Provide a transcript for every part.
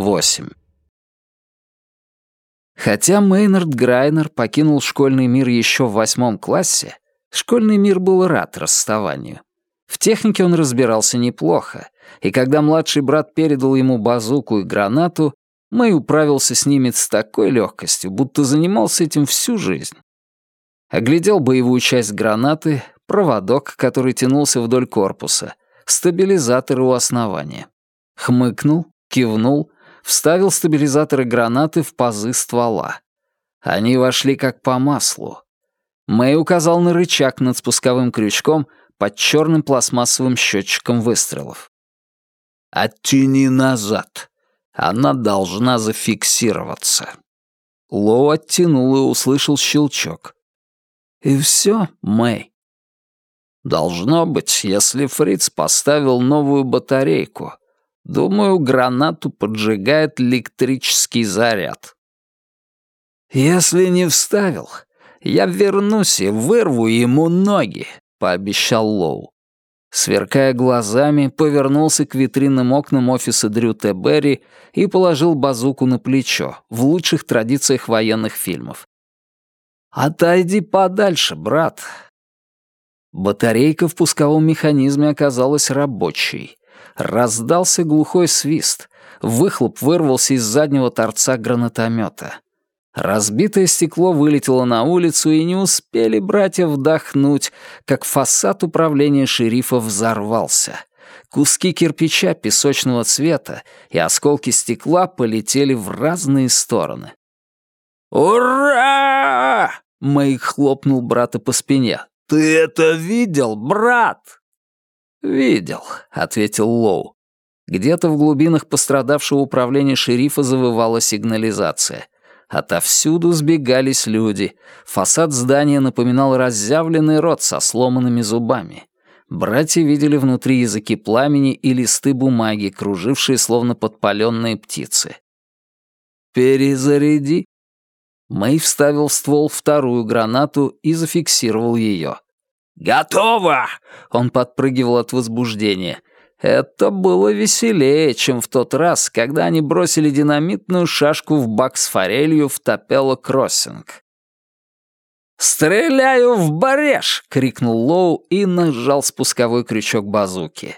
8. Хотя Мейнард Грайнер покинул школьный мир еще в восьмом классе, школьный мир был рад расставанию. В технике он разбирался неплохо, и когда младший брат передал ему базуку и гранату, Мэй управился с ними с такой легкостью, будто занимался этим всю жизнь. Оглядел боевую часть гранаты, проводок, который тянулся вдоль корпуса, стабилизаторы у основания. Хмыкнул, кивнул, вставил стабилизаторы гранаты в пазы ствола. Они вошли как по маслу. Мэй указал на рычаг над спусковым крючком под черным пластмассовым счетчиком выстрелов. «Оттяни назад. Она должна зафиксироваться». Лоу оттянул и услышал щелчок. «И все, Мэй?» «Должно быть, если Фриц поставил новую батарейку. Думаю, гранату поджигает электрический заряд». «Если не вставил, я вернусь и вырву ему ноги», — пообещал Лоу. Сверкая глазами, повернулся к витринным окнам офиса Дрю Т. Берри и положил базуку на плечо, в лучших традициях военных фильмов. «Отойди подальше, брат». Батарейка в пусковом механизме оказалась рабочей. Раздался глухой свист. Выхлоп вырвался из заднего торца гранатомета. Разбитое стекло вылетело на улицу, и не успели братья вдохнуть, как фасад управления шерифа взорвался. Куски кирпича песочного цвета и осколки стекла полетели в разные стороны. «Ура!» — Мэй хлопнул брата по спине. «Ты это видел, брат?» «Видел», — ответил Лоу. Где-то в глубинах пострадавшего управления шерифа завывала сигнализация. Отовсюду сбегались люди. Фасад здания напоминал разъявленный рот со сломанными зубами. Братья видели внутри языки пламени и листы бумаги, кружившие словно подпаленные птицы. «Перезаряди». Мэй вставил в ствол вторую гранату и зафиксировал ее. «Готово!» — он подпрыгивал от возбуждения. Это было веселее, чем в тот раз, когда они бросили динамитную шашку в бак с форелью в Топело Кроссинг. «Стреляю в бареж!» — крикнул Лоу и нажал спусковой крючок базуки.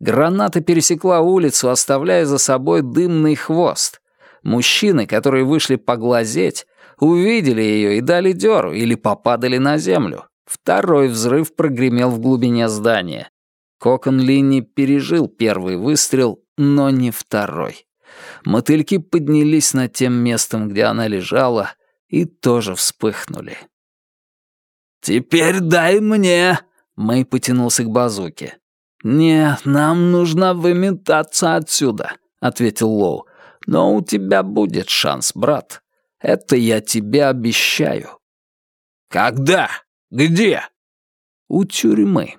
Граната пересекла улицу, оставляя за собой дымный хвост. Мужчины, которые вышли поглазеть, увидели ее и дали дёру или попадали на землю. Второй взрыв прогремел в глубине здания. Кокон Линни пережил первый выстрел, но не второй. Мотыльки поднялись над тем местом, где она лежала, и тоже вспыхнули. «Теперь дай мне!» — Мэй потянулся к базуке. «Не, нам нужно выметаться отсюда», — ответил Лоу. «Но у тебя будет шанс, брат. Это я тебе обещаю». «Когда? Где?» «У тюрьмы».